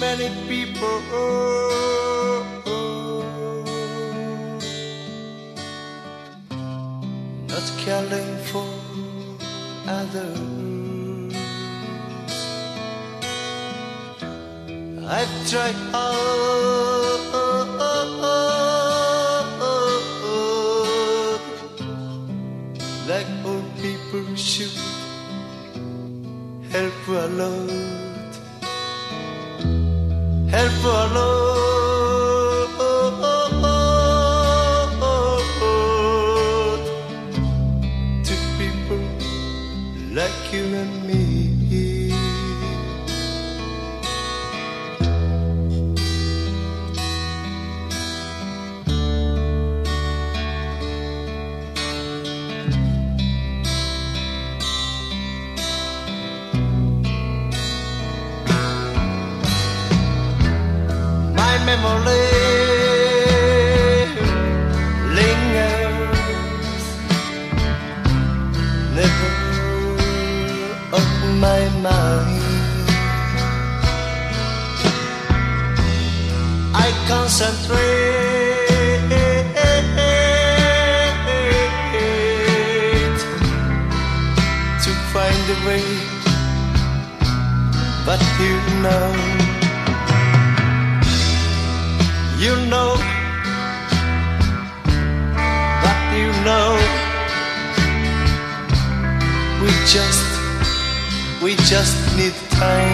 many people. Oh, oh. Not caring for others. I've tried hard, like old people should. Help a lot, help memory lingers never on my mind. I concentrate to find a way, but you know, just, we just need time.